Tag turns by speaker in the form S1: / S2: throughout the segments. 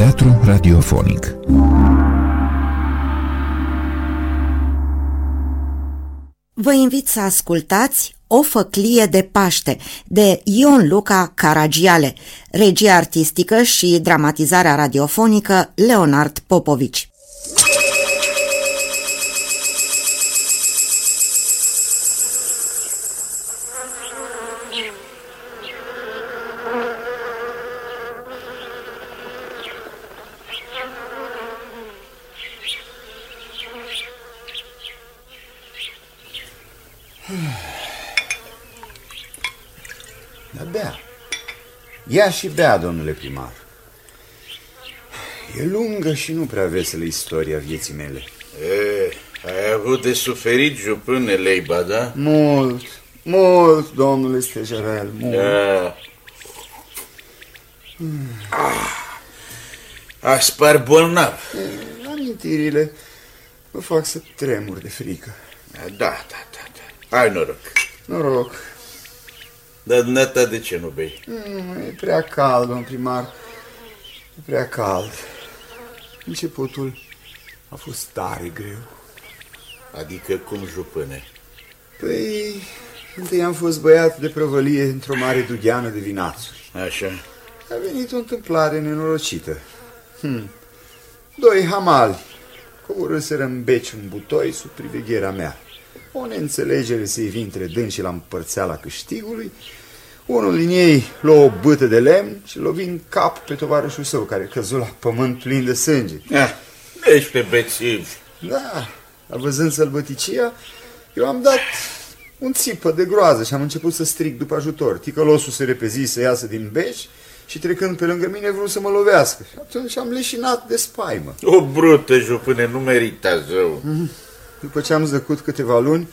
S1: Teatru radiofonic
S2: Vă invit să ascultați O făclie de Paște de Ion Luca Caragiale, regie artistică și dramatizarea radiofonică Leonard Popovici.
S3: Ia și bea, domnule primar. E lungă și nu prea veselă istoria vieții mele.
S4: E, ai avut de suferit, jupâne, Leiba, da?
S3: Mult, mult, domnule Stejerel, mult.
S4: Da. Ah, aspar bolnav.
S3: Amintirile mă fac să tremur de frică.
S4: Da, da, da, da. Ai noroc.
S3: Noroc.
S4: Dar dumneata de ce nu bei?
S3: Mm, E prea cald, domn primar. E prea cald. Începutul a fost tare greu.
S4: Adică cum, jupâne?
S3: Păi, întâi am fost băiat de prăvălie într-o mare dugheană de vinațuri.
S4: Așa.
S3: A venit o întâmplare nenorocită. Hm. Doi hamali coborâseră în beci un butoi sub privegherea mea. O neînțelegere se ivi între dânsi la împărțeala câștigului. Unul din ei luă o bâtă de lemn și lovi în cap pe tovarășul său, care căzu la pământ plin de sânge.
S4: Ah, ești bețiv.
S3: Da, văzând sălbăticia, eu am dat un țipă de groază și am început să strig după ajutor. Ticălosul se repezi să iasă din beci și trecând pe lângă mine vreau să mă lovească. Și atunci am leșinat de spaimă.
S4: O brută, jupâne, nu merita zău.
S3: După ce am zăcut câteva luni,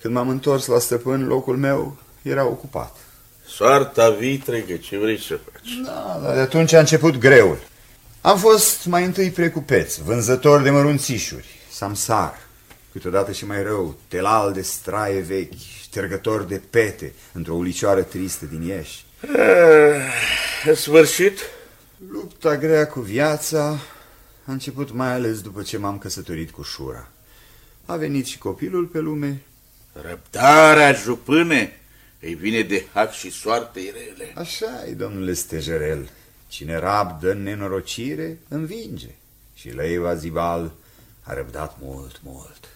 S3: când m-am întors la stăpân, locul meu era ocupat.
S4: Soarta vitregă, ce vrei să faci?
S3: Da, dar de atunci a început greul. Am fost mai întâi precupeț, vânzător de mărunțișuri, samsar, câteodată și mai rău, telal de straie vechi, ștergător de pete într-o ulicioară tristă din Ieși.
S4: Ah, în sfârșit?
S3: Lupta grea cu viața a început mai ales după ce m-am căsătorit cu Șura. A venit și copilul pe lume.
S4: Răbdarea, jupâne, îi vine de hac și soarte rele.
S3: așa e, domnule Stejerel. Cine rabdă în nenorocire, învinge. Și Leiva Zibal a răbdat mult, mult.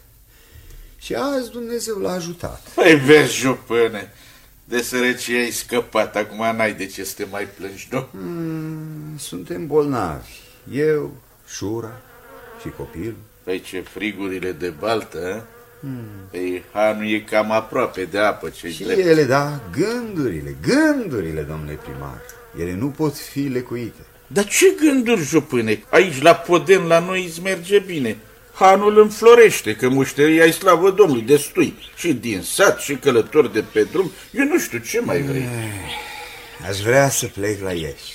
S3: Și azi Dumnezeu l-a ajutat.
S4: Păi vezi, jupâne, de sărăcie ai scăpat, acum n-ai de ce să te mai plângi, nu?
S3: Mm, suntem bolnavi. Eu, Șura și copilul.
S4: Păi ce frigurile de baltă, a? Păi hanul e cam aproape de apă, ce
S3: Și
S4: drept.
S3: ele, da, gândurile, gândurile, domnule primar. Ele nu pot fi lecuite.
S4: Dar ce gânduri, jupâne? Aici, la Poden, la noi îți merge bine. Hanul înflorește, că mușterii ai slavă Domnului destui. Și din sat, și călători de pe drum. Eu nu știu ce mai vrei.
S3: Aș vrea să plec la Ieși,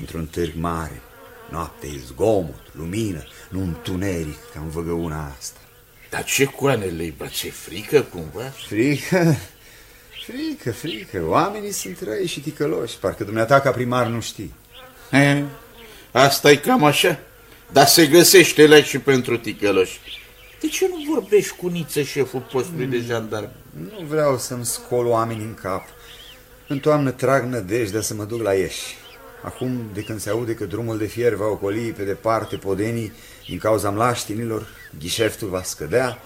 S3: într-un târg mare. Noapte e zgomot, lumină, nu întuneric, ca în văgăuna asta.
S4: Dar ce coanele bă, ți frică cumva?
S3: Frică, frică, frică. Oamenii sunt răi și ticăloși, parcă dumneata ca primar nu știi.
S4: He, asta e cam așa. Dar se găsește la și pentru ticăloși. De ce nu vorbești cu Niță, șeful postului de jandarm?
S3: Nu vreau să-mi scol oamenii în cap. În toamnă trag nădejdea să mă duc la Ieși. Acum, de când se aude că drumul de fier va ocoli pe departe podenii din cauza mlaștinilor, ghișeftul va scădea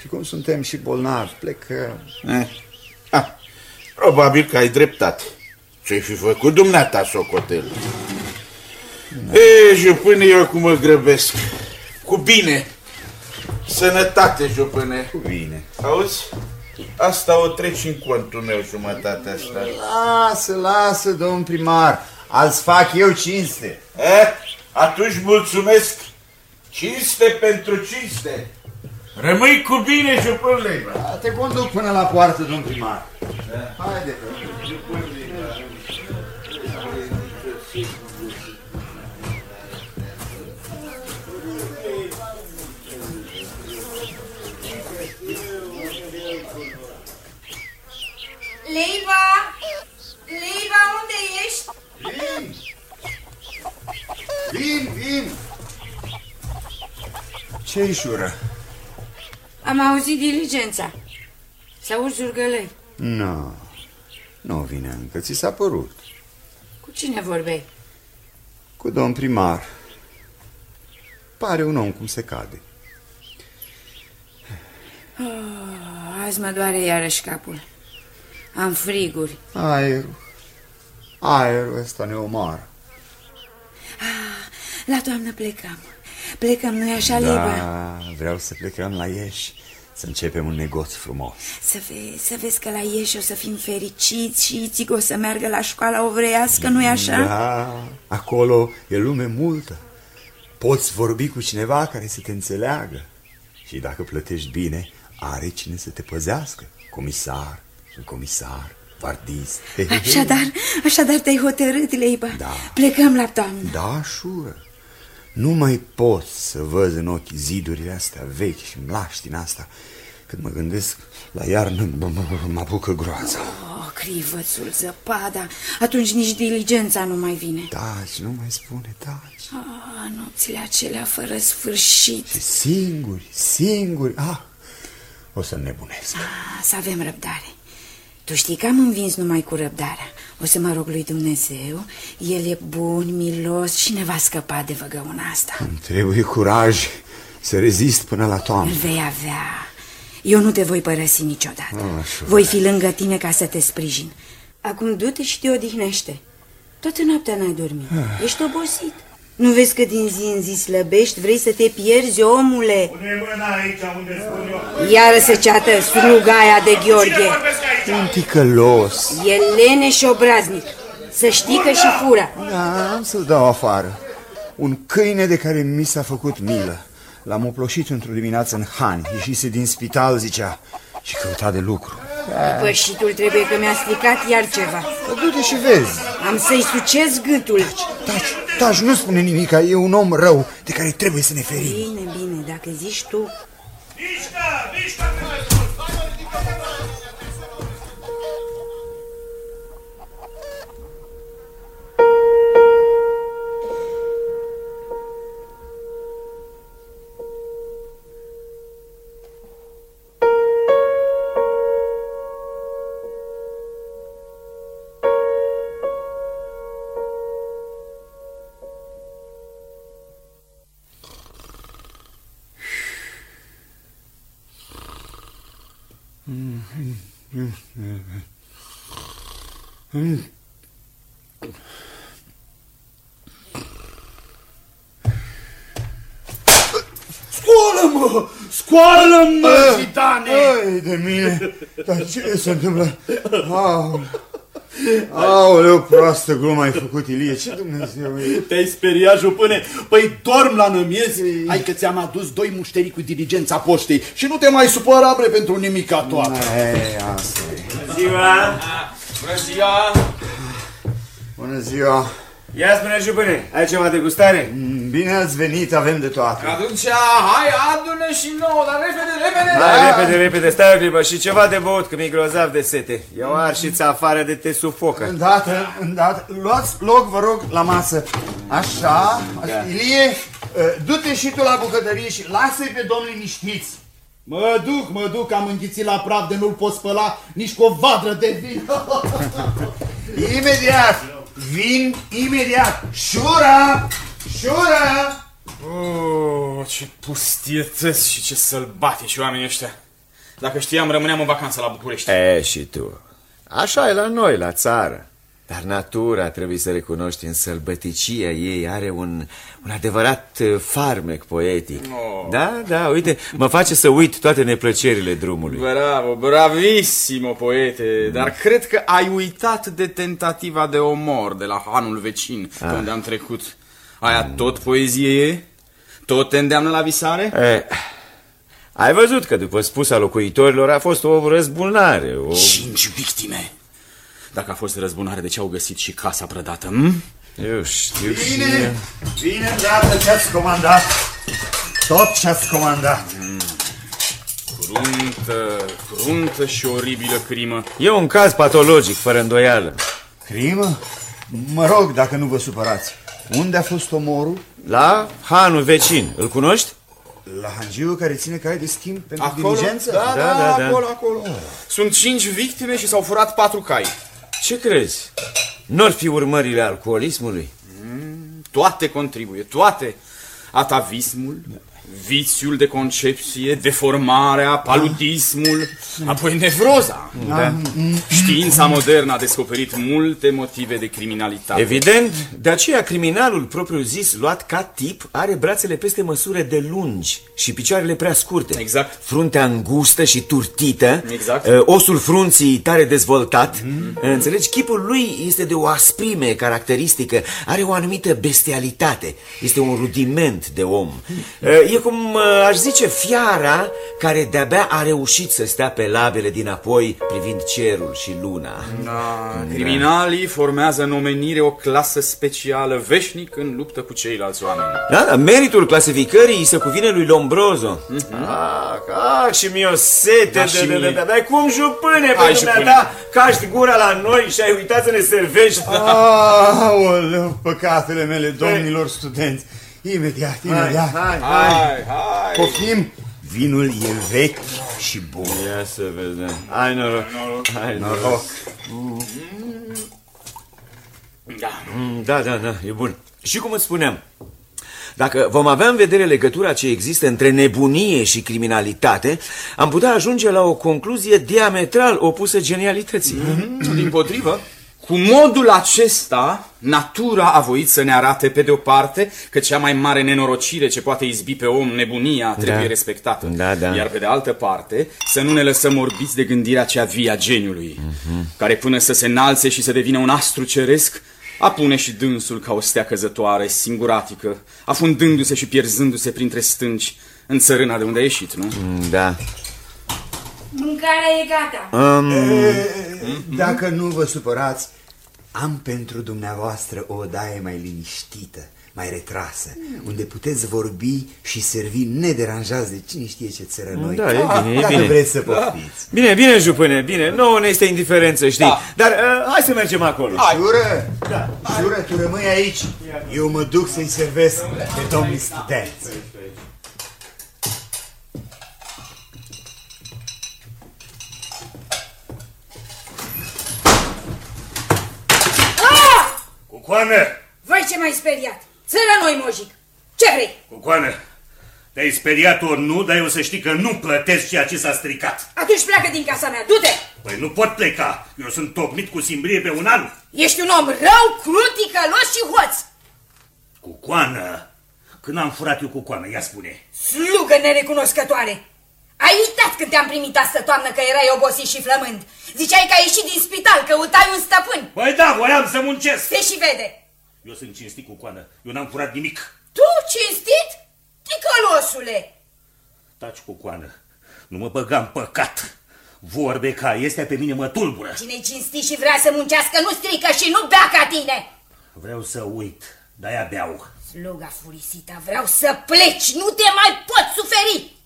S3: și cum suntem și bolnavi, plecăm.
S4: Eh. Ah, probabil că ai dreptate. Ce-ai fi făcut dumneata, socotel? E, jupâne, eu acum mă grăbesc. Cu bine. Sănătate, jupâne.
S3: Cu bine.
S4: Auzi? Asta o treci în contul meu, jumătatea asta.
S3: Lasă, lasă, domn primar, azi fac eu cinste.
S4: Eh? Atunci mulțumesc. Cinste pentru cinste. Rămâi cu bine, jupâne.
S3: Te conduc până la poartă, domn primar. Haide,
S5: Leiva! Leiva, unde ești?
S3: Vin, vin! Ce-i șură?
S1: Am auzit diligența. Să auzi zurgălăi.
S3: Nu, nu vine încă, ți s-a părut.
S1: Cu cine vorbeai?
S3: Cu domn primar. Pare un om cum se cade.
S1: Oh, azi mă doare iarăși capul. Am friguri.
S3: Aerul. Aerul ăsta ne omoară.
S1: La toamnă plecăm. Plecăm, nu-i așa,
S3: Da,
S1: Liba?
S3: vreau să plecăm la Ieși, să începem un negoț frumos.
S1: Să vezi, să vezi că la Ieși o să fim fericiți și Ițico o să meargă la școala ovreiască, nu-i așa?
S3: Da, acolo e lume multă. Poți vorbi cu cineva care să te înțeleagă. Și dacă plătești bine, are cine să te păzească. Comisar, un comisar, vardist.
S1: Așadar, așadar te-ai hotărât, Leiba.
S3: Da.
S1: Plecăm la toamnă.
S3: Da, șură. Nu mai pot să văd în ochi zidurile astea vechi și mlaștina asta. Când mă gândesc la iarnă, mă, mă, mă apucă groaza.
S1: Oh, crivățul, zăpada, atunci nici diligența nu mai vine.
S3: Taci, nu mai spune, taci.
S1: Ah, nopțile acelea fără sfârșit.
S3: Și singuri, singuri. Ah, o să nebunesc.
S1: Ah, să avem răbdare. Tu știi că am învins numai cu răbdarea. O să mă rog lui Dumnezeu, El e bun, milos și ne va scăpa de văgăuna asta.
S3: Îmi trebuie curaj să rezist până la
S1: Îl
S3: toamnă.
S1: vei avea. Eu nu te voi părăsi niciodată.
S3: Așa.
S1: Voi fi lângă tine ca să te sprijin. Acum du-te și te odihnește. Toată noaptea n-ai dormit. Ești obosit. Nu vezi că din zi în zi slăbești? Vrei să te pierzi, omule?
S5: Pune mâna aici unde spun eu.
S1: Iară se ceată sluga aia de Gheorghe.
S3: Un ticălos.
S1: E lene și obraznic. Să știi că și fură.
S3: Da, am să-l dau afară. Un câine de care mi s-a făcut milă. L-am oploșit într-o dimineață în Han. Ieșise din spital, zicea, și căuta de lucru.
S1: Pășitul trebuie că mi-a stricat iar ceva.
S3: Că du-te și vezi.
S1: Am să-i sucez gâtul.
S3: Taci, taci, nu spune nimic, e un om rău de care trebuie să ne ferim.
S1: Bine, bine, dacă zici tu.
S5: Mișcă, mișcă
S3: Scoală-mă!
S5: Scoală-mă, gitane!
S3: Ai de mine! Dar ce se întâmplă? Aoleu! Aoleu, proastă glumă ai făcut, Ilie, ce Dumnezeu e?
S5: Te-ai speriat, jupâne? Păi dorm la nămiez? Hai că ți-am adus doi mușteri cu diligența poștei și nu te mai supăra, bre, pentru nimica toată.
S3: Ei, asta e.
S6: Ziua! Bună ziua!
S3: Bună ziua!
S6: Ia spune, jupâne, ai ceva de gustare?
S3: Bine ați venit, avem de toate.
S6: Atunci, hai, adună și nouă, dar repede, repede!
S3: Da.
S6: Hai, repede, repede, stai o clipă și ceva de băut, că mi-e grozav de sete. Eu arșița afară de te sufocă.
S3: Îndată, îndată, luați loc, vă rog, la masă. Așa, așa. Ilie, uh, du-te și tu la bucătărie și lasă-i pe domnul liniștiți.
S5: Mă duc, mă duc, am înghițit la praf de nu-l pot spăla nici cu o vadră de vin.
S3: Imediat, vin imediat. Șura, șura.
S7: Oh, ce pustietăți și ce sălbatici oamenii ăștia. Dacă știam, rămâneam în vacanță la București.
S6: E, și tu. Așa e la noi, la țară. Dar natura, trebuie să recunoști, în sălbăticia ei are un, un adevărat uh, farmec poetic.
S7: Oh.
S6: Da, da, uite, mă face să uit toate neplăcerile drumului.
S7: Bravo, bravissimo, poete, dar cred că ai uitat de tentativa de omor de la hanul vecin, ah. unde am trecut. Aia tot poezie e? Tot te îndeamnă la visare?
S6: E, ai văzut că după spusa locuitorilor a fost o răzbunare, o...
S7: Cinci victime. Dacă a fost răzbunare, de ce au găsit și casa prădată? Hm?
S6: Eu știu și...
S3: Bine, bine, îndată ce-ați comandat. Tot ce-ați comandat.
S7: Cruntă, cruntă și oribilă crimă.
S6: E un caz patologic, fără îndoială.
S3: Crimă? Mă rog, dacă nu vă supărați. Unde a fost omorul?
S6: La hanul vecin. Îl cunoști?
S3: La hangiul care ține cai de schimb pentru
S7: Acolo?
S3: diligență?
S7: Da, da,
S6: Da, da, da.
S7: acolo, acolo. Sunt cinci victime și s-au furat patru cai.
S6: Ce crezi? Nu ar fi urmările alcoolismului?
S7: Toate contribuie, toate. Atavismul, vițiul de concepție, deformarea, paludismul, apoi nevroza.
S6: Da.
S7: Știința modernă a descoperit multe motive de criminalitate.
S6: Evident, de aceea criminalul propriu-zis, luat ca tip, are brațele peste măsură de lungi și picioarele prea scurte.
S7: Exact.
S6: Fruntea îngustă și turtită,
S7: Exact.
S6: uh, osul frunții tare dezvoltat. Înțelegi? Chipul lui este de o asprime caracteristică, are o anumită bestialitate, este un rudiment de om. Uh, E cum, uh, aș zice, fiara care de-abia a reușit să stea pe labele din apoi privind cerul și luna.
S7: Da, criminalii formează în omenire o clasă specială, veșnic în luptă cu ceilalți oameni.
S6: Da, da, meritul clasificării îi se cuvine lui Lombrozo. Ah, ah, și mi-o sete
S7: Da,
S6: de,
S7: și
S6: de, de,
S7: mie.
S6: de, Dar cum jupâne,
S7: Hai,
S6: pe
S7: jupâne.
S6: dumneata, caști gura la noi și ai uitat să ne servești.
S3: Aoleu, păcatele mele, domnilor studenți. Imediat, imediat.
S6: hai,
S7: Hai, hai!
S3: Poftim, vinul e vechi și bun.
S6: Ia să vedem. Hai noroc. Hai noroc.
S7: Da.
S6: Mm, Da, da, da, e bun. Și cum îți spuneam, dacă vom avea în vedere legătura ce există între nebunie și criminalitate, am putea ajunge la o concluzie diametral opusă genialității.
S7: Din potrivă, cu modul acesta, natura a voit să ne arate pe de o parte că cea mai mare nenorocire ce poate izbi pe om, nebunia, trebuie respectată.
S6: Da, da.
S7: Iar pe de altă parte, să nu ne lăsăm orbiți de gândirea cea vie a geniului, care până să se înalțe și să devină un astru ceresc, apune și dânsul ca o stea căzătoare, singuratică, afundându-se și pierzându-se printre stânci în țărâna de unde a ieșit, nu?
S6: Mm, Da.
S1: Mâncarea e gata.
S3: Dacă nu vă supărați, am pentru dumneavoastră o odaie mai liniștită, mai retrasă, unde puteți vorbi și servi nederanjați de cine știe ce țără noi.
S6: Da, e bine, e
S3: Dacă
S6: bine.
S3: vreți să poftiți.
S6: Bine, bine, jupâne, bine. Nouă ne este indiferență, știi.
S7: Da.
S6: Dar uh, hai să mergem acolo.
S3: Jură? Da. Jură, tu rămâi aici. Eu mă duc să-i servesc pe domnii studenți.
S8: Cucoană!
S1: Vai ce m-ai speriat! Țără noi, mojic! Ce vrei?
S8: Cucoană! Te-ai speriat ori nu, dar eu să știi că nu plătesc ceea ce s-a stricat.
S1: Atunci pleacă din casa mea, du-te!
S8: Păi nu pot pleca. Eu sunt tocmit cu simbrie pe un an.
S1: Ești un om rău, crut, ticălos și hoț!
S8: Cucoană! Când am furat eu cucoană, ea spune.
S1: Slugă nerecunoscătoare! Ai uitat când te-am primit astă toamnă că erai obosit și flămând. Ziceai că ai ieșit din spital, căutai un stăpân.
S8: Păi da, voiam să muncesc.
S1: Se și vede.
S8: Eu sunt cinstit cucoană. Eu n-am furat nimic.
S1: Tu, cinstit? Ticălosule!
S8: Taci cucoană. Nu mă băga în păcat. Vorbe ca este pe mine mă tulbură.
S1: Cine-i cinstit și vrea să muncească nu strică și nu bea ca tine.
S8: Vreau să uit, de-aia beau.
S1: Sluga furisita, vreau să pleci, nu te mai pot suferi.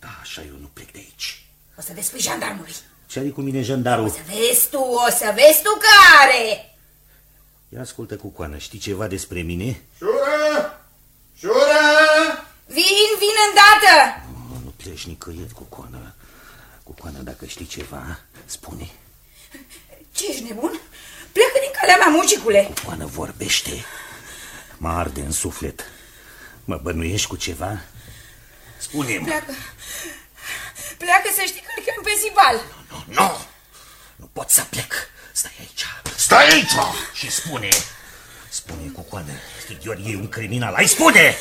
S8: Da, așa eu nu plec de aici.
S1: O să vezi pe jandarmului.
S8: Ce are cu mine jandarul?
S1: O să vezi tu, o să vezi tu care.
S8: Ia ascultă cucoană, știi ceva despre mine?
S3: Jură! Jură!
S1: Vin, vin îndată.
S8: Nu, nu pleci nicăieri, cucoană. Cucoană, dacă știi ceva, spune.
S1: Ce ești nebun? Pleacă din calea mea, mugicule.
S8: Cucoană vorbește. Mă arde în suflet. Mă bănuiești cu ceva? Spune-mi.
S1: Pleacă. Pleacă să știi că îl chem pe Zibal.
S8: Nu! Nu pot să plec. Stai aici. Stai aici! Și spune. Spune, cucoană, Stighior e un criminal. Ai spune!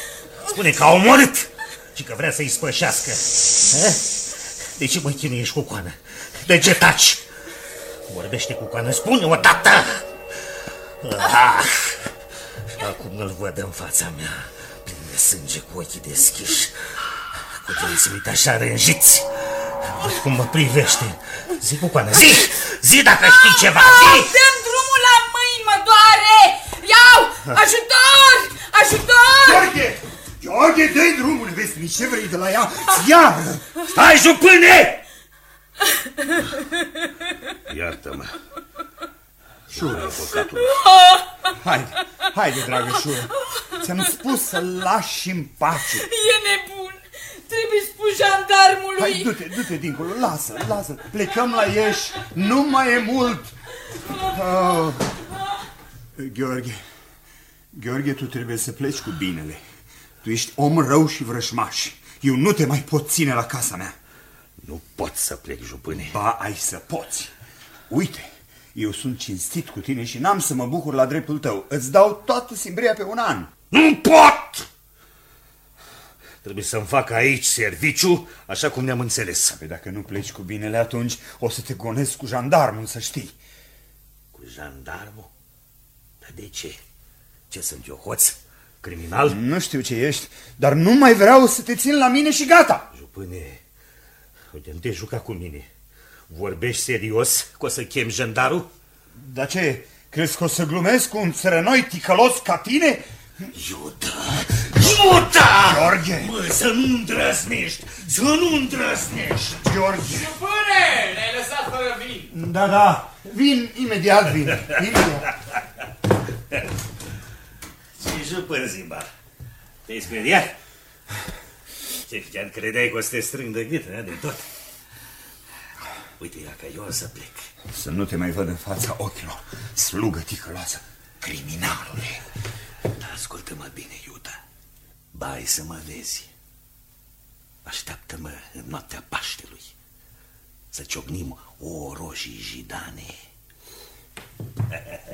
S8: Spune că a omorât și că vrea să-i spășească. Eh? De ce mă chinuiești, cucoană? De ce taci? Vorbește, cucoană, spune o dată! Ah! Și acum îl văd în fața mea, plin de sânge cu ochii deschiși, cu dinții uite așa rânjiți. Văd cum mă privește. Zi, cucoană, zi! Zi dacă știi ceva, zi!
S1: Dăm drumul la mâini, mă doare! Iau! Ajutor! Ajutor!
S3: Gheorghe! Gheorghe, dă-i drumul, vezi, ce vrei de la ea? Ia!
S8: Stai, jupâne! Iartă-mă.
S3: Șură, Haide, haide, dragă șură. Ți-am spus să-l lași în pace.
S9: E nebun. Trebuie spus jandarmului.
S3: Hai, du-te, du-te dincolo, lasă, lasă. Plecăm la Ieș, nu mai e mult. Oh. Gheorghe, Gheorghe, tu trebuie să pleci cu binele. Tu ești om rău și vrășmaș. Eu nu te mai pot ține la casa mea.
S8: Nu pot să plec, jupâne.
S3: Ba, ai să poți. Uite, eu sunt cinstit cu tine și n-am să mă bucur la dreptul tău. Îți dau toată simbria pe un an.
S8: Nu pot! Trebuie să-mi fac aici serviciu, așa cum ne-am înțeles.
S3: Păi dacă nu pleci cu binele, atunci o să te gonesc cu jandarmul, să știi.
S8: Cu jandarmul? Dar de ce? Ce sunt eu, hoț? Criminal?
S3: Nu știu ce ești, dar nu mai vreau să te țin la mine și gata.
S8: Jupâne, uite, nu te juca cu mine. Vorbești serios că o să chem jandarul?
S3: Dar ce, crezi că o să glumesc cu un țărănoi ticălos ca tine?
S8: Iuda! Iuda!
S3: Gheorghe!
S8: Mă, să nu îndrăznești! Să nu îndrăznești!
S3: Gheorghe!
S7: Stăpâne, ne-ai lăsat fără vin.
S3: Da, da, vin, imediat vin, imediat.
S8: Ce jupân, Zimbar? Te-ai speriat? Ce, chiar credeai că o să te strâng de gât, de tot? Uite, ia că eu o să plec.
S3: Să nu te mai văd în fața ochilor, slugă ticăloasă, criminalule.
S8: Ascultă-mă bine, Iuda. Bai să mă vezi. Așteaptă-mă în noaptea Paștelui. Să ciocnim o roșii jidane.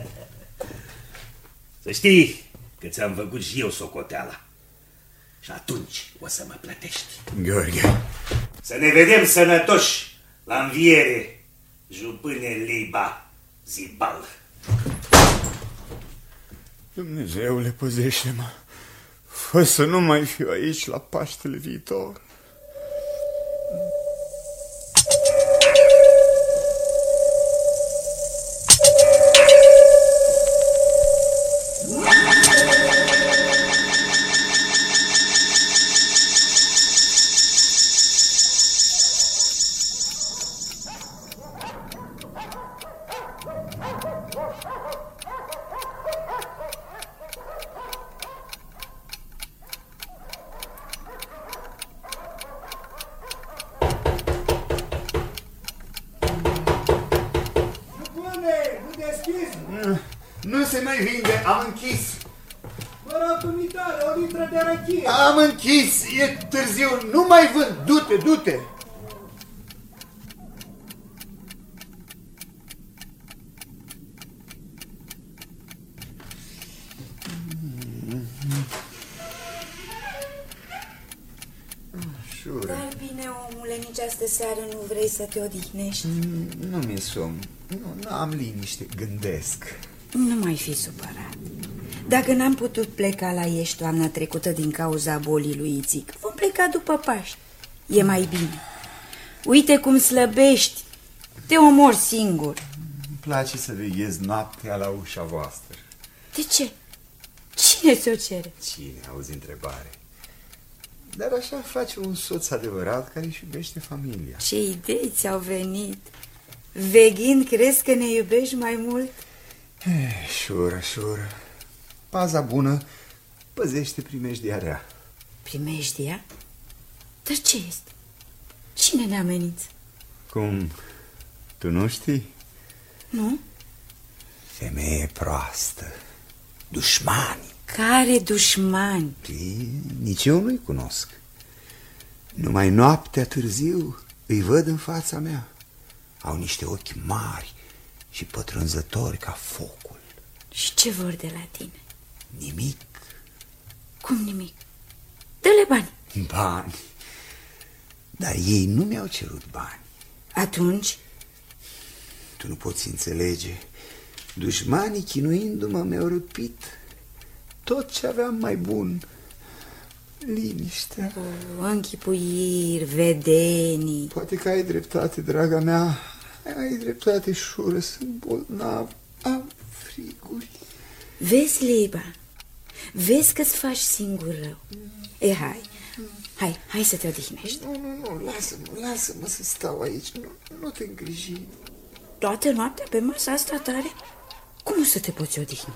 S8: să știi că ți-am făcut și eu socoteala. Și atunci o să mă plătești.
S3: Gheorghe.
S8: Să ne vedem sănătoși la înviere, jupâne Liba Zibal.
S3: Dumnezeule, păzește-mă. Fă să nu mai fiu aici la Paștele viitor.
S10: O litră de răchie.
S3: Am închis, e târziu, nu mai vând, du-te, du-te.
S1: Dar bine, omule, nici astă seară nu vrei să te odihnești.
S3: Nu mi-e somn, nu, nu am liniște, gândesc.
S1: Nu mai fi supărat. Dacă n-am putut pleca la Ieși toamna trecută din cauza bolii lui Ițic, vom pleca după Paști. E mai bine. Uite cum slăbești. Te omor singur.
S3: Îmi place să veghez noaptea la ușa voastră.
S1: De ce? Cine ți-o cere?
S3: Cine auzi întrebare? Dar așa face un soț adevărat care își iubește familia.
S1: Ce idei ți-au venit? Veghind, crezi că ne iubești mai mult?
S3: Eh, șură, șură. Paza bună păzește primejdia rea.
S1: Primejdia? Dar ce este? Cine ne amenință?
S3: Cum? Tu nu știi?
S1: Nu?
S3: Femeie proastă. Dușmani.
S1: Care dușmani?
S3: Păi, nici eu nu-i cunosc. Numai noaptea târziu îi văd în fața mea. Au niște ochi mari și pătrunzători ca focul.
S1: Și ce vor de la tine?
S3: Nimic.
S1: Cum nimic? Dă-le bani.
S3: Bani. Dar ei nu mi-au cerut bani.
S1: Atunci?
S3: Tu nu poți înțelege. Dușmanii, chinuindu-mă, mi-au răpit tot ce aveam mai bun. Liniștea.
S1: O, închipuiri, vedenii.
S3: Poate că ai dreptate, draga mea. Ai dreptate, șură, sunt bolnav. Am friguri.
S1: Vezi, Liba? Vezi că-ți faci singur rău. E, hai, hai, hai să te odihnești.
S3: Nu, nu, nu, lasă-mă, lasă-mă să stau aici. Nu, nu te îngriji.
S1: Toată noaptea pe masa asta tare? Cum o să te poți odihni?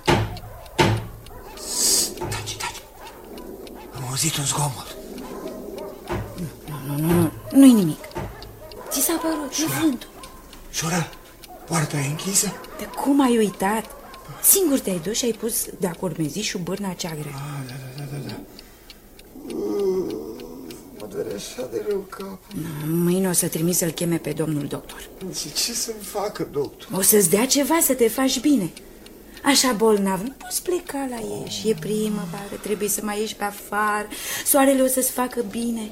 S8: Taci, taci. Am auzit un zgomot.
S1: Nu, nu, nu, nu-i nimic. Ți s-a părut, e vântul.
S3: Șura, poarta e închisă?
S1: De cum ai uitat? Singur te-ai dus și ai pus de-a curmezișul bârna cea grea.
S3: Ah, da, da, da, da. Mă doare așa de rău capul.
S1: Mâine o să trimis să-l cheme pe domnul doctor.
S3: Și ce să-mi facă, doctor?
S1: O să-ți dea ceva să te faci bine. Așa bolnav, nu poți pleca la ieși. E primăvară, trebuie să mai ieși pe afară. Soarele o să-ți facă bine.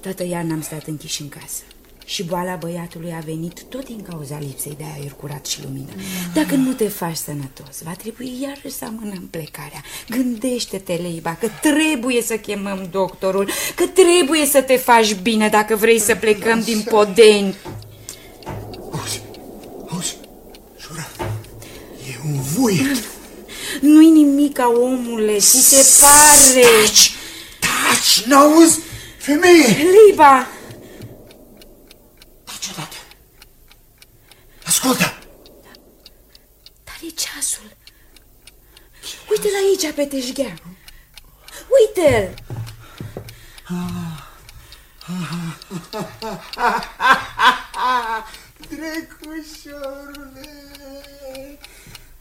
S1: Toată iarna am stat închiși în casă. Și boala băiatului a venit tot din cauza lipsei de aer curat și lumină. Dacă nu te faci sănătos, va trebui iarăși să amânăm plecarea. Gândește-te, Leiba, că trebuie să chemăm doctorul, că trebuie să te faci bine dacă vrei să plecăm din podeni.
S3: Auzi, auzi, Șura, e un vuiet.
S1: Nu-i nimic ca omule, ți se pare.
S3: Taci, taci, n-auzi? Femeie!
S1: Leiba!
S8: Taci odată. Ascultă!
S1: Dar e ceasul. Uite-l aici pe teșghea. Uite-l!
S3: Drecușorule,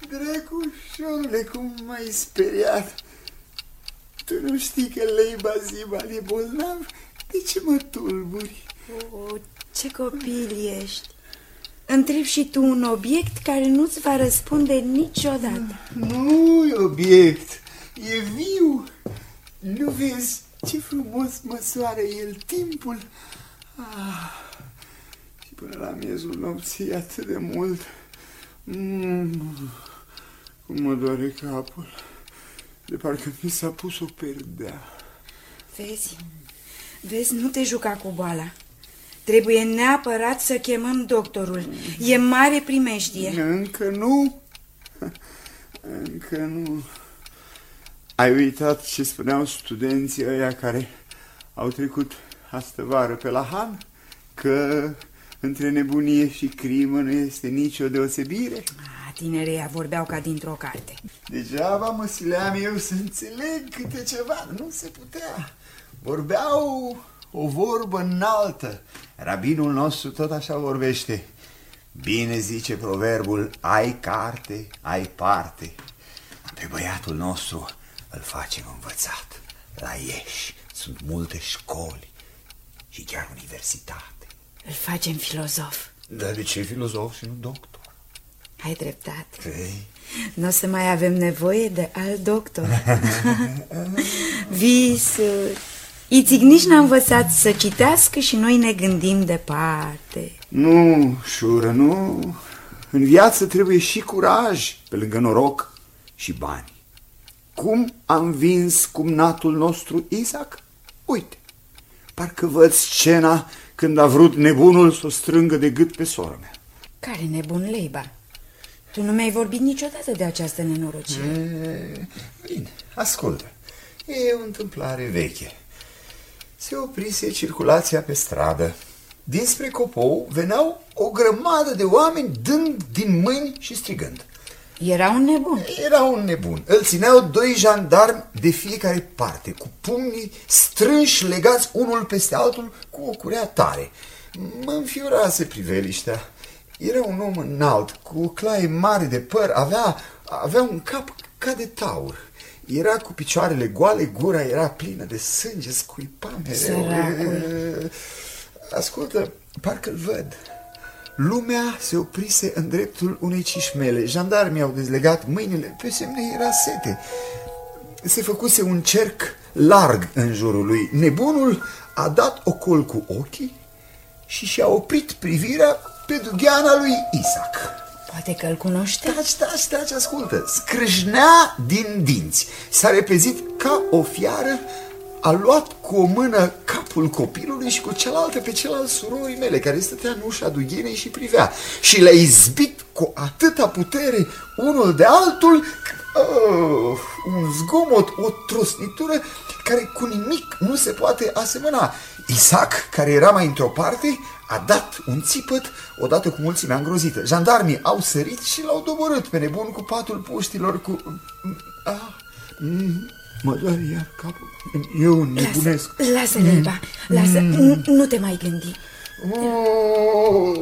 S3: drecușorule, cum m-ai speriat. Tu nu știi că Leiba Zibal e bolnav? De ce mă tulburi?
S1: O, ce copil ești. Întreb și tu un obiect care nu-ți va răspunde niciodată.
S3: Nu e obiect, e viu. Nu vezi ce frumos măsoară el timpul? Ah, și până la miezul nopții e atât de mult. Mm, cum mă doare capul. De parcă mi s-a pus o perdea.
S1: Vezi? Vezi, nu te juca cu boala. Trebuie neapărat să chemăm doctorul. E mare primejdie.
S3: Încă nu. Încă nu. Ai uitat ce spuneau studenții ăia care au trecut astă vară pe la Han? Că între nebunie și crimă nu este nicio deosebire?
S1: A, tinereia vorbeau ca dintr-o carte.
S3: Degeaba mă sileam eu să înțeleg câte ceva. Nu se putea. Vorbeau o vorbă înaltă. Rabinul nostru tot așa vorbește. Bine zice proverbul, ai carte, ai parte. Pe băiatul nostru îl facem învățat. La Ieși sunt multe școli și chiar universitate.
S1: Îl facem filozof.
S3: Dar de ce filozof și nu doctor?
S1: Ai dreptate.
S3: Ei,
S1: Nu o să mai avem nevoie de alt doctor. Visuri. Ițic nici n-a învățat să citească și noi ne gândim departe.
S3: Nu, șură, nu. În viață trebuie și curaj, pe lângă noroc și bani. Cum am vins cumnatul nostru Isaac? Uite, parcă văd scena când a vrut nebunul să o strângă de gât pe sora mea.
S1: Care nebun Leiba? Tu nu mi-ai vorbit niciodată de această nenorocire.
S3: E, bine, ascultă. E o întâmplare veche. Se oprise circulația pe stradă. Dinspre Copou veneau o grămadă de oameni dând din mâini și strigând.
S1: Era un nebun.
S3: Era un nebun. Îl țineau doi jandarmi de fiecare parte, cu pumnii strânși legați unul peste altul cu o curea tare. Mă înfiorase priveliștea. Era un om înalt, cu o claie mare de păr, avea, avea un cap ca de taur. Era cu picioarele goale, gura era plină de sânge, scuipa mereu.
S1: Săracul.
S3: Ascultă, parcă-l văd. Lumea se oprise în dreptul unei cișmele. Jandarmii au dezlegat mâinile pe semne era sete. Se făcuse un cerc larg în jurul lui. Nebunul a dat ocol cu ochii și și-a oprit privirea pe dugheana lui Isaac.
S1: Poate că îl cunoște.
S3: Taci, taci, taci, ascultă. Scrâșnea din dinți. S-a repezit ca o fiară, a luat cu o mână capul copilului și cu cealaltă pe cel al surorii mele, care stătea în ușa dughenei și privea. Și le-a izbit cu atâta putere unul de altul Oh, un zgomot, o trosnitură care cu nimic nu se poate asemăna. Isaac, care era mai într-o parte, a dat un țipăt odată cu mulțimea îngrozită. Jandarmii au sărit și l-au doborât pe nebun cu patul puștilor cu... Ah, mm, mă doare iar capul. Eu nebunesc.
S1: Lasă, lasă Leiba, lasă, mm. nu te mai gândi.
S3: Oh,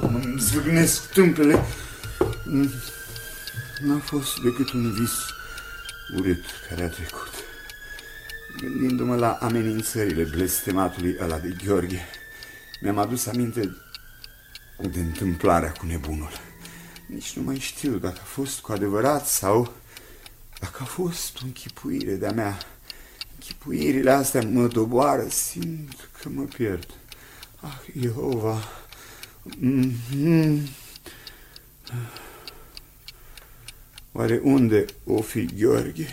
S3: cum îmi zvâgnesc tâmplele. N-a fost decât un vis urât care a trecut. Gândindu-mă la amenințările blestematului ăla de Gheorghe, mi-am adus aminte de întâmplarea cu nebunul. Nici nu mai știu dacă a fost cu adevărat sau dacă a fost o închipuire de-a mea. Închipuirile astea mă doboară, simt că mă pierd. Ah, Jehova! Mm -hmm. Oare unde o fi Gheorghe?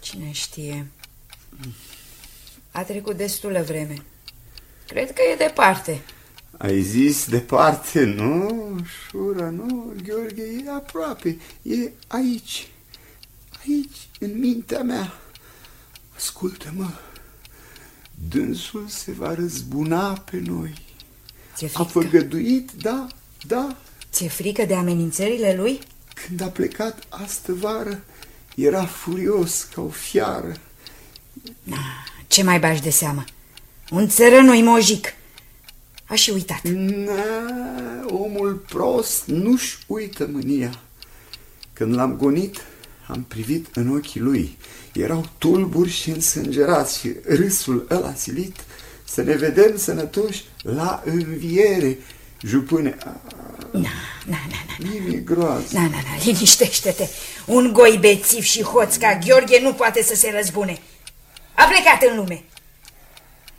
S1: Cine știe. A trecut destulă vreme. Cred că e departe.
S3: Ai zis departe, nu, Șura, nu, Gheorghe, e aproape, e aici, aici, în mintea mea. Ascultă-mă, dânsul se va răzbuna pe noi. A făgăduit, da, da.
S1: Ți-e frică de amenințările lui?
S3: Când a plecat astă vară, era furios ca o fiară.
S1: Ce mai bași de seamă? Un țărănoi mojic. A și uitat.
S3: Na, omul prost nu-și uită mânia. Când l-am gonit, am privit în ochii lui. Erau tulburi și însângerați și râsul ăla silit să ne vedem sănătoși la înviere. Jupâne,
S1: Na, na, na, na.
S3: mi-e groază.
S1: Na, na, na, liniștește-te. Un goi bețiv și hoț ca Gheorghe nu poate să se răzbune. A plecat în lume.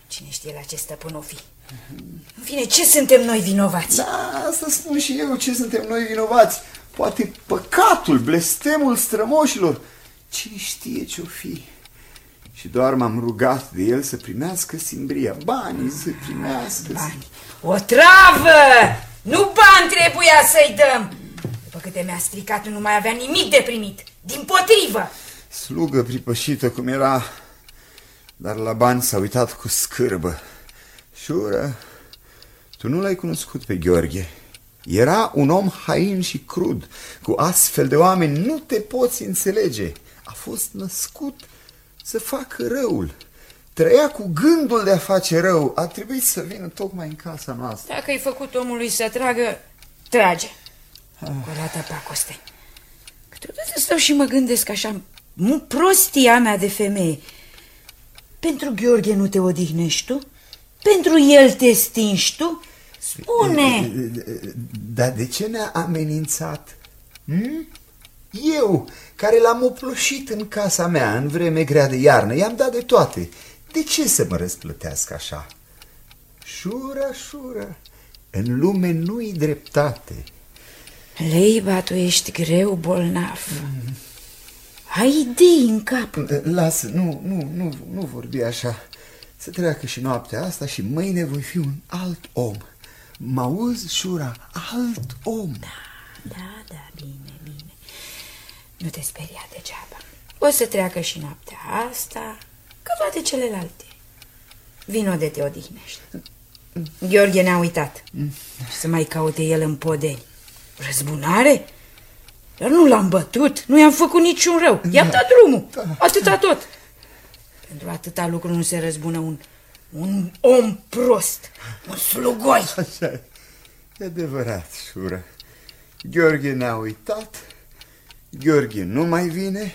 S1: Cine știe la ce stăpân o fi? În fine, ce suntem noi vinovați?
S3: Da, asta spun și eu, ce suntem noi vinovați. Poate păcatul, blestemul strămoșilor. Cine știe ce-o fi? Și doar m-am rugat de el să primească simbria. Banii să primească.
S1: Bani. O travă! Nu bani trebuia să-i dăm! După câte mi-a stricat, nu mai avea nimic de primit. Din potrivă!
S3: Slugă pripășită cum era, dar la bani s-a uitat cu scârbă. Șură, tu nu l-ai cunoscut pe Gheorghe. Era un om hain și crud. Cu astfel de oameni nu te poți înțelege. A fost născut să facă răul. Trăia cu gândul de a face rău. A trebuit să vină tocmai în casa noastră.
S1: Dacă ai făcut omului să tragă, trage. Cu rata pacoste. Câteodată stau și mă gândesc așa, nu prostia mea de femeie. Pentru Gheorghe nu te odihnești tu? Pentru el te stingi tu? Spune!
S3: Dar de ce ne-a amenințat? Hm? Eu, care l-am oploșit în casa mea în vreme grea de iarnă, i-am dat de toate. De ce să mă răsplătească așa? Șura, șura, în lume nu-i dreptate.
S1: Leiba, tu ești greu bolnav. Mm. Ai idei în cap.
S3: Lasă, nu, nu, nu, nu vorbi așa. Să treacă și noaptea asta și mâine voi fi un alt om. Mă auzi, Șura? Alt om.
S1: Da, da, da, bine, bine. Nu te speria degeaba. O să treacă și noaptea asta, ca toate celelalte. Vino de te odihnești. Gheorghe ne-a uitat. Și să mai caute el în podeni. Răzbunare? Dar nu l-am bătut, nu i-am făcut niciun rău. I-am dat drumul, atâta tot. Pentru atâta lucru nu se răzbună un, un om prost, un slugoi.
S3: Așa e, e adevărat, șură. Gheorghe ne-a uitat, Gheorghe nu mai vine.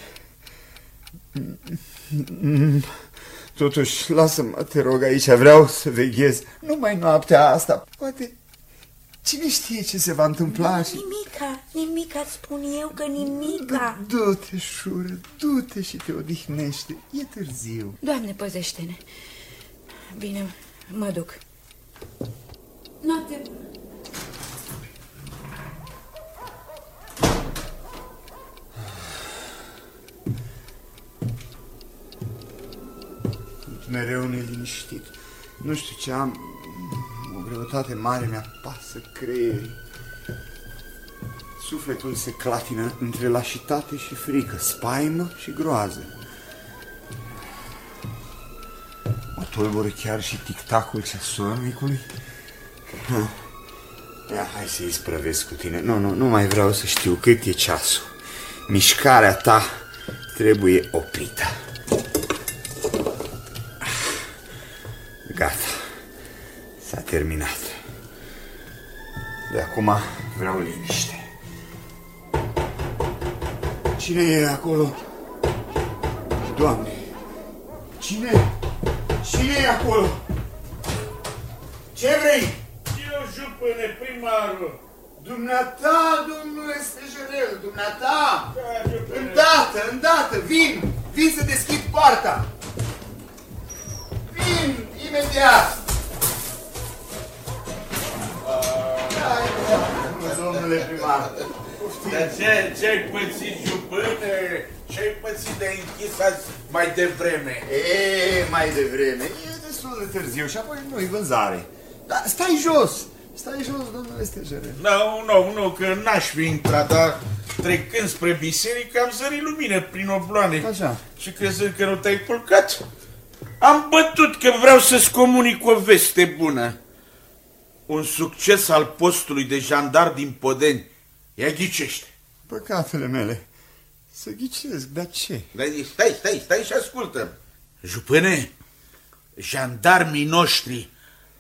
S3: Totuși, lasă-mă, te rog, aici vreau să veghez. Numai noaptea asta, poate Cine știe ce se va întâmpla și...
S1: Nimica, nimica, îți spun eu că nimica.
S3: Du-te, șură, du-te și te odihnește. E târziu.
S1: Doamne, păzește-ne. Bine, mă duc. Noapte
S3: Mereu neliniștit. Nu știu ce am, o greutate mare mi-apasă creierii. Sufletul se clatină între lașitate și frică, spaimă și groază. Mă tulbură chiar și tic-tacul ceasornicului. Ha. Ia, hai să-i sprăvesc cu tine. Nu, nu, nu mai vreau să știu cât e ceasul. Mișcarea ta trebuie oprită. Terminat. De acum vreau liniște. Cine e acolo? Doamne! Cine? Cine e acolo? Ce vrei?
S4: Eu, jupâne, primarul.
S3: Dumneata, domnule Stejerel, dumneata! Îndată, îndată, vin! Vin să deschid poarta! Vin, imediat! Domnule primar!
S4: Dar ce, ce-ai pățit, jupâne? Ce-ai pățit de închis azi mai devreme?
S3: E, mai devreme, e destul de târziu și apoi nu-i vânzare. Dar stai jos! Stai jos, domnule Stejerel.
S4: Nu, nu, nu, că n-aș fi intrat, dar trecând spre biserică am zărit lumină prin obloane.
S3: Așa.
S4: Și crezând că nu te-ai culcat, am bătut că vreau să-ți comunic o veste bună. Un succes al postului de jandar din Podeni. Ia ghicește.
S3: Păcatele mele. Să ghicesc, dar ce?
S4: Dar stai, stai, stai și ascultă. Jupâne, jandarmii noștri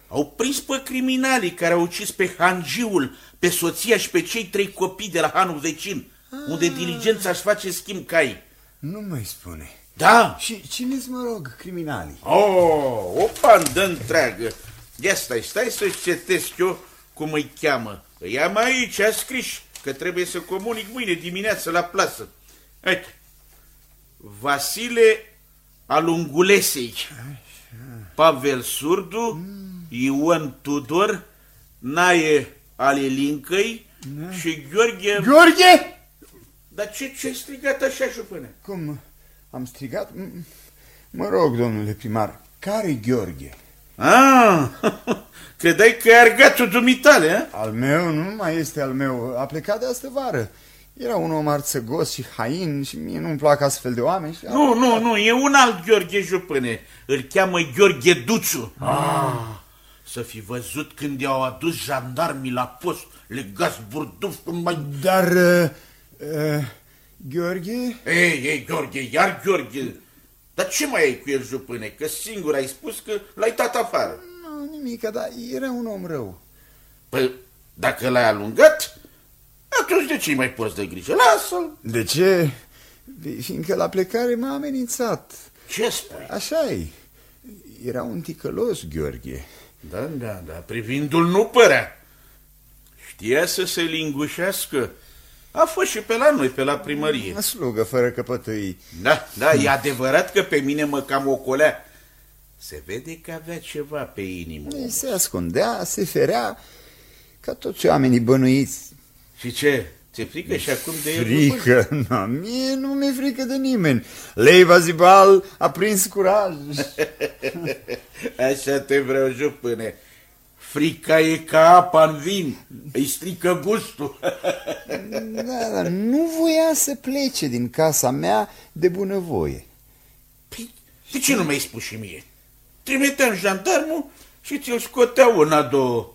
S4: au prins pe criminalii care au ucis pe Hangiul, pe soția și pe cei trei copii de la hanul vecin, unde diligența își face schimb cai.
S3: Nu mai spune.
S4: Da?
S3: Și cine-ți, mă rog, criminalii?
S4: Oh, o bandă întreagă. Ia stai, stai să-ți citesc eu cum îi cheamă. Îi am aici, a scris că trebuie să comunic mâine dimineață la plasă. Uite, Vasile Alungulesei, Pavel Surdu, Ion Tudor, Nae Alelincăi și Gheorghe...
S3: Gheorghe!
S4: Dar ce, ce ai strigat așa, jupâne?
S3: Cum am strigat? M- Mă rog, domnule primar, care Gheorghe?
S4: Ah, credeai că e argatul dumitale, a?
S3: Al meu nu mai este al meu, a plecat de astă vară. Era un om arțăgos și hain și mie nu-mi plac astfel de oameni. Și
S4: Nu, nu, nu, e un alt Gheorghe Jupâne. Îl cheamă Gheorghe Duțu. Ah. Să fi văzut când i-au adus jandarmii la post, legați burduf, mai...
S3: Dar, uh, uh, Gheorghe?
S4: Ei, ei, Gheorghe, iar Gheorghe. Dar ce mai ai cu el, Jupâne? Că singur ai spus că l-ai dat afară.
S3: Nu, nimic, dar era un om rău.
S4: Păi, dacă l-ai alungat, atunci de ce mai poți de grijă? Lasă-l.
S3: De ce? Fiindcă la plecare m-a amenințat.
S4: Ce spui?
S3: așa e. Era un ticălos, Gheorghe.
S4: Da, da, da, privindu-l nu părea. Știa să se lingușească. A fost și pe la noi, pe la primărie.
S3: Slugă fără căpătâi.
S4: Da, da, e adevărat că pe mine mă cam ocolea. Se vede că avea ceva pe inimă.
S3: Ei, Se ascundea, se ferea, ca toți oamenii bănuiți.
S4: Și ce? Ți-e frică și acum de el?
S3: Frică? No, mie nu mi-e frică de nimeni. Leiva Zibal a prins curaj.
S4: Așa te vreau, jupâne. Frica e ca apa în vin, îi strică gustul.
S3: Da, dar nu voia să plece din casa mea de bunăvoie.
S4: Păi, de ce nu mi-ai spus și mie? Trimiteam jandarmul și ți-l scoteau una, două.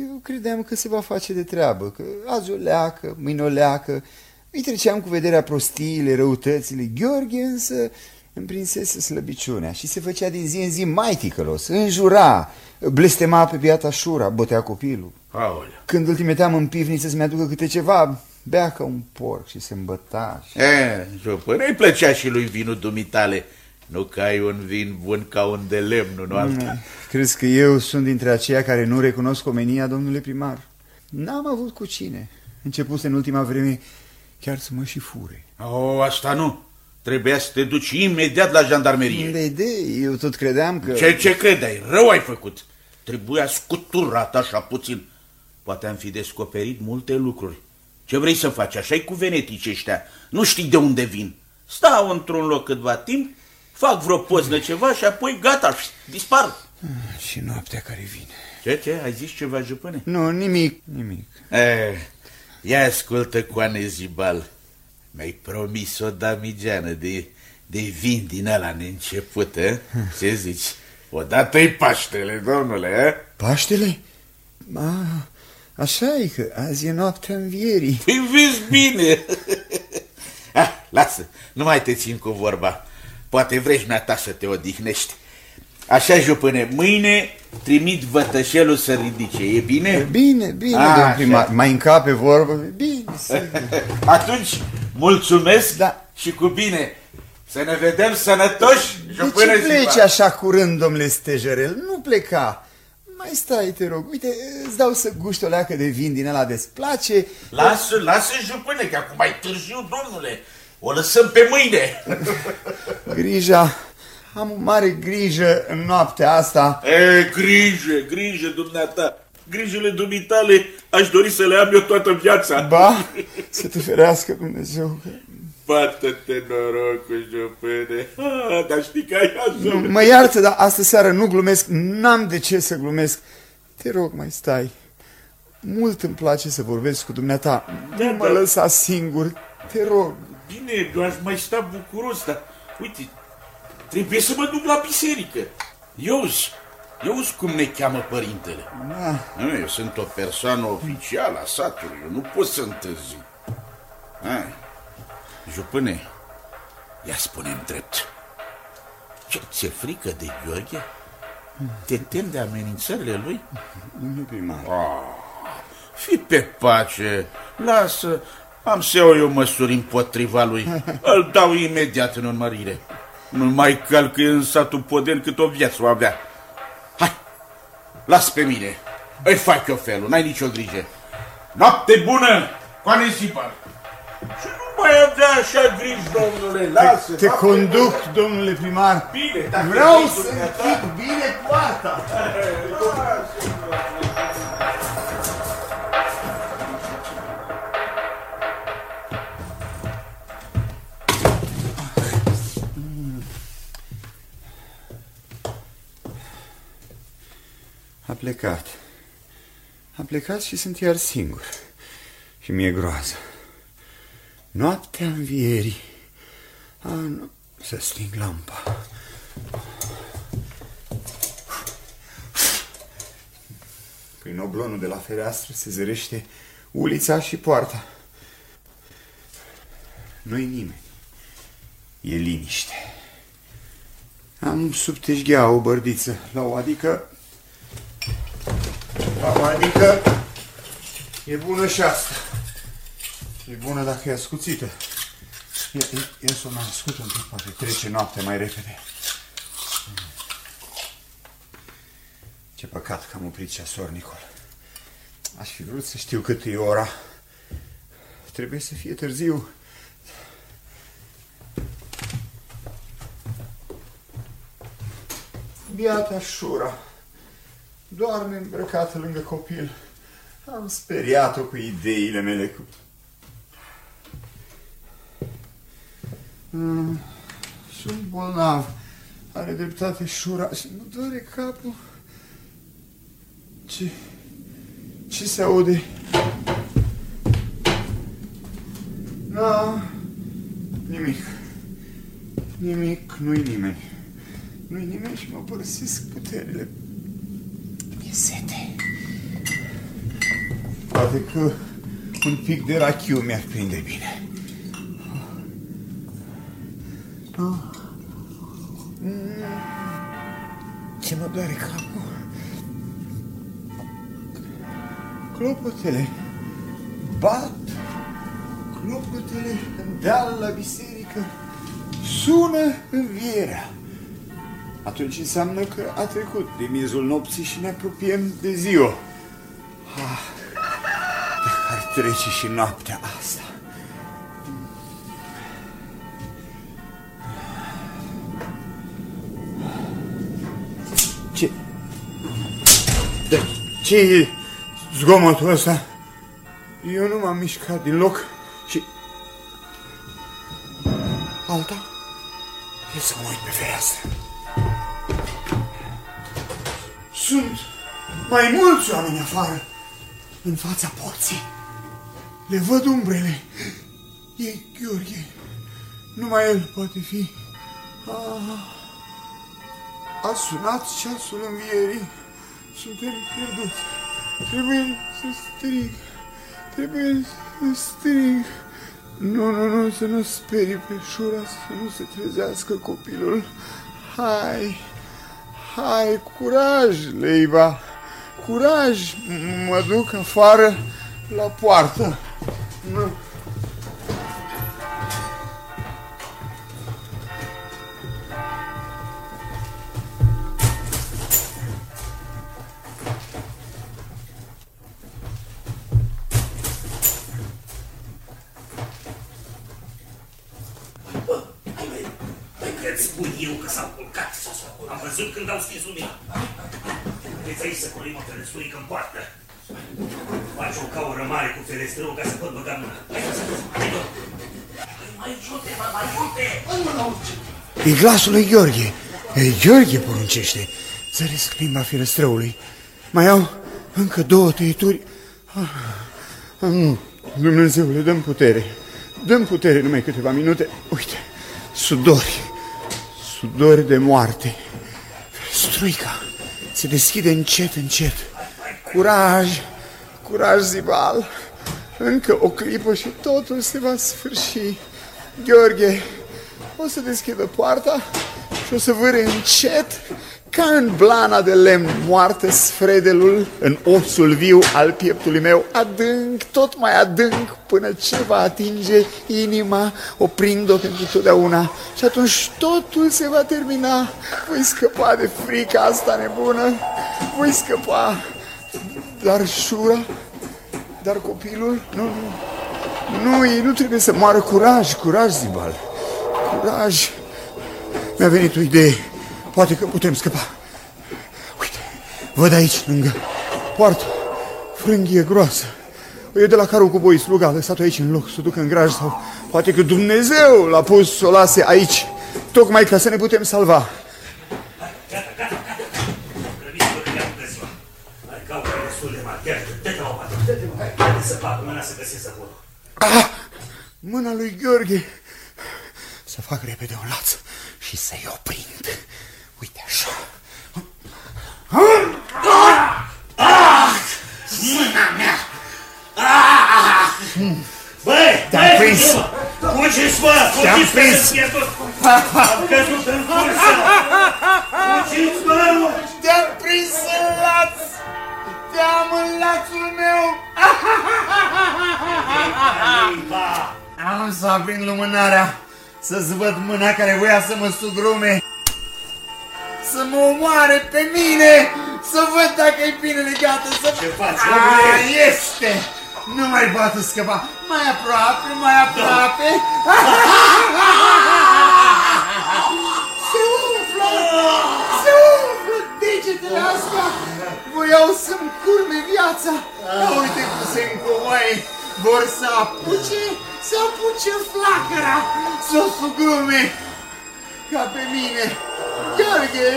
S3: Eu credeam că se va face de treabă, că azi o leacă, mâine o leacă. Îi treceam cu vederea prostiile, răutățile. Gheorghe însă îmi prinsese slăbiciunea și se făcea din zi în zi mai ticălos. Înjura, blestema pe piata șura, bătea copilul.
S4: Aoleu.
S3: Când îl trimiteam în pivniță să-mi aducă câte ceva, bea ca un porc și se îmbăta. Și...
S4: E, jupâne, îi plăcea și lui vinul dumitale. Nu că ai un vin bun ca un de lemn, nu alta.
S3: Crezi că eu sunt dintre aceia care nu recunosc omenia, domnule primar? N-am avut cu cine. Începuse în ultima vreme chiar să mă și fure.
S4: O, asta nu. Trebuia să te duci imediat la jandarmerie.
S3: De idee, eu tot credeam că...
S4: Ce, ce credeai? Rău ai făcut. Trebuia scuturat așa puțin. Poate am fi descoperit multe lucruri. Ce vrei să faci? Așa-i cu venetici ăștia. Nu știi de unde vin. Stau într-un loc câtva timp, fac vreo poznă ceva și apoi gata, dispar.
S3: Și noaptea care vine.
S4: Ce, ce? Ai zis ceva, jupâne?
S3: Nu, nimic, nimic.
S4: E, Ia ascultă, Coane Zibal. Mi-ai promis o damigeană de, de vin din ăla neînceput, eh? Ce zici? Odată-i Paștele, domnule, eh?
S3: Paștele? A, așa e că azi e noaptea învierii.
S4: Păi vezi bine! ah, lasă, nu mai te țin cu vorba. Poate vrei ta să te odihnești. Așa, jupâne, mâine trimit vătășelul să ridice, e bine?
S3: Bine, bine,
S4: A,
S3: domn primar. Mai încape vorbă? Bine, sigur.
S4: Atunci, mulțumesc
S3: Da.
S4: și cu bine. Să ne vedem sănătoși,
S3: De
S4: jupâne
S3: ce pleci
S4: Ziva.
S3: așa curând, domnule Stejerel? Nu pleca. Mai stai, te rog. Uite, îți dau să guști o leacă de vin din ăla de-ți place.
S4: Lasă, lasă, jupâne, că acum mai târziu, domnule. O lăsăm pe mâine.
S3: Grija, am o mare grijă în noaptea asta.
S4: E, grijă, grijă, dumneata. Grijile dumitale aș dori să le am eu toată viața.
S3: Ba, să te ferească Dumnezeu.
S4: Bată-te norocul, jupâne. Ah, dar știi că ai așa.
S3: Mă iartă, dar astă seară nu glumesc, n-am de ce să glumesc. Te rog, mai stai. Mult îmi place să vorbesc cu dumneata. Nu
S4: Da,
S3: mă
S4: da.
S3: lăsa singur, te rog.
S4: Bine, eu aș mai sta bucuros, dar uite, trebuie să mă duc la biserică. Iuzi, iuzi cum ne cheamă părintele.
S3: Da.
S4: Nu, eu sunt o persoană oficială a satului, eu nu pot să întârzi. Hai, jupâne, ia spune drept. Ce, ți-e frică de Gheorghe? Te temi de amenințările lui?
S3: Nu primar.
S4: Fii pe pace, lasă, am să iau eu măsuri împotriva lui. Îl dau imediat în urmărire. Nu mai calcă în satul Poden cât o viață o avea. Hai, las pe mine. Îi fac eu felul, n-ai nicio grijă. Noapte bună, coane Zipar. Și nu mai avea așa griji, domnule, lasă.
S3: Te
S4: noapte
S3: conduc, domnule primar.
S4: Bine, dacă
S3: Vreau
S4: vrei,
S3: să
S4: dumneata.
S3: închid bine poarta. plecat. A plecat și sunt iar singur. Și mi-e groază. Noaptea învierii. A, nu. Să sting lampa. Prin oblonul de la fereastră se zărește ulița și poarta. Nu-i nimeni. E liniște. Am sub teșghea o bărbiță la o adică... La o adică... E bună și asta. E bună dacă e ascuțită. E, e, e să o mai ascult un pic, poate trece noaptea mai repede. Ce păcat că am oprit ceasornicul. Aș fi vrut să știu cât e ora. Trebuie să fie târziu. Biata Șura doarme îmbrăcată lângă copil. Am speriat-o cu ideile mele. Cu... Mm, sunt bolnav. Are dreptate Șura și nu doare capul. Ce... Ce se aude? Da, nimic. Nimic, nu-i nimeni. Nu-i nimeni și mă părăsesc puterile. E sete. Poate că un pic de rachiu mi-ar prinde bine. Ah. Mm. Ce mă doare capul? Clopotele bat, clopotele în deal la biserică, sună învierea. Atunci înseamnă că a trecut de miezul nopții și ne apropiem de ziua. Ah, dacă ar trece și noaptea asta. Ce? De ce e zgomotul ăsta? Eu nu m-am mișcat din loc și... Alta? E să mă uit pe fereastră. Sunt mai mulți oameni afară, în fața porții. Le văd umbrele. E Gheorghe. Numai el poate fi. Ah, a sunat ceasul învierii. Suntem pierduți. Trebuie să strig. Trebuie să strig. Nu, nu, nu, să nu sperii pe șura, să nu se trezească copilul. Hai, hai, curaj, Leiba, curaj, mă duc afară la poartă. Nu.
S8: Mai jute, mă, mai jute!
S3: E glasul lui Gheorghe. E, Gheorghe poruncește să risc limba ferestrăului. Mai au încă două tăieturi. Ah, mm, Dumnezeule, dăm putere. Dăm putere numai câteva minute. Uite, sudori. Sudori de moarte. Struica se deschide încet, încet. Curaj, curaj, Zibal. Încă o clipă și totul se va sfârși. Gheorghe, o să deschidă poarta și o să vâre încet ca în blana de lemn moartă sfredelul în osul viu al pieptului meu, adânc, tot mai adânc, până ce va atinge inima, oprind-o pentru totdeauna. Și atunci totul se va termina. Voi scăpa de frica asta nebună, voi scăpa. Dar șura, dar copilul, nu, nu, nu, ei nu trebuie să moară curaj, curaj, Zibal, curaj. Mi-a venit o idee. Poate că putem scăpa. Uite, văd aici, lângă poartă, frânghie groasă. E de la carul cu boi sluga, a lăsat-o aici în loc, să o ducă în graj sau poate că Dumnezeu l-a pus să o lase aici, tocmai ca să ne putem salva.
S8: Gata, gata, gata. Grăbiți-vă că i-am găsit. Ai caură destul de mare. Chiar dă-te la o parte. Haide să fac mâna să găsesc acolo.
S3: Ah! Mâna lui Gheorghe. Să fac repede un laț și să-i oprind. Uite așa.
S8: Mâna mea! Ah! Băi,
S3: Te-am
S8: băi,
S3: prins.
S8: Fugiți, mă!
S3: Te-am
S8: Fugiți,
S3: prins.
S8: că sunt pierdut! Am căzut în cursă! Fugiți, mă!
S3: Te-am prins în laț! Te-am în lațul meu! Am să aprind lumânarea, să-ți văd mâna care voia să mă sugrume, să mă omoare pe mine, să văd dacă e bine legată, să...
S8: Ce faci,
S3: A,
S8: omule?
S3: este! Nu mai poate scăpa. Mai aproape, mai aproape. Se umflă! Se umflă degetele astea! Voiau să-mi curme viața. Dar uite cum se încomoaie. Vor să apuce, să apuce flacăra, să o sugrume ca pe mine. Gheorghe,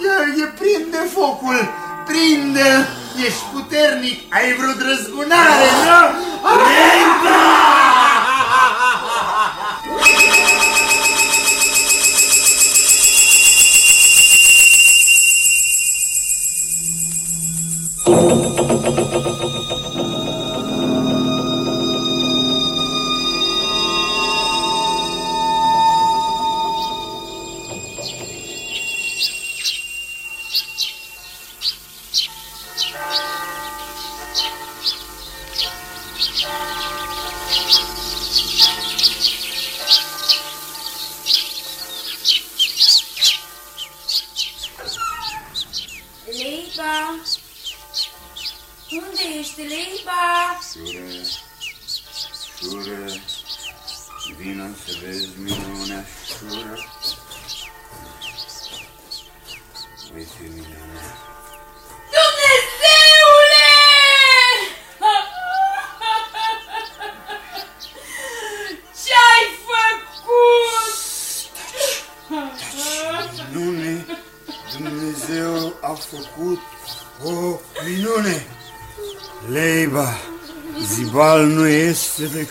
S3: Gheorghe, prinde focul, prinde Ești puternic, ai vrut răzbunare, nu?
S1: Leiba!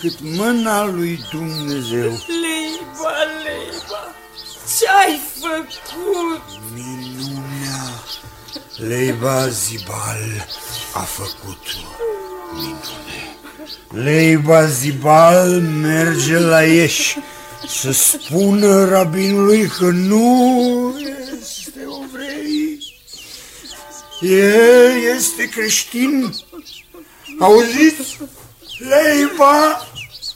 S3: Decât mâna lui Dumnezeu.
S9: Leiba, Leiba, ce-ai făcut?
S3: Minunea. Leiba Zibal a făcut minune. Leiba Zibal merge la Ieși să spună rabinului că nu este evrei. El este creștin. Auziți? Leiba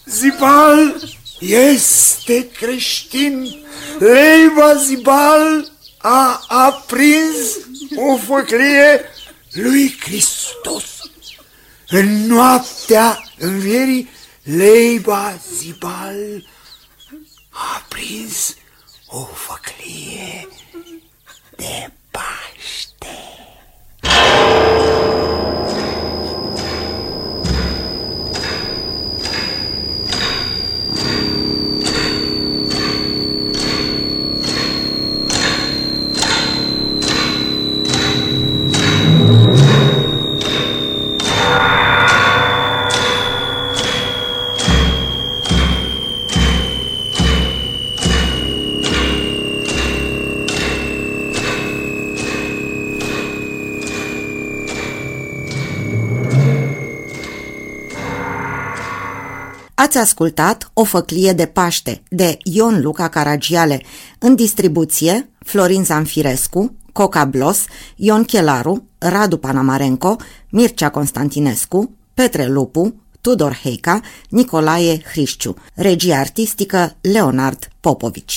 S3: Zibal este creștin. Leiba Zibal a aprins o făclie lui Hristos. În noaptea învierii, Leiba Zibal a prins o făclie de Paște.
S2: Ați ascultat O făclie de Paște de Ion Luca Caragiale, în distribuție Florin Zanfirescu, Coca Blos, Ion Chelaru, Radu Panamarenco, Mircea Constantinescu, Petre Lupu, Tudor Heica, Nicolae Hrișciu, regie artistică Leonard Popovici.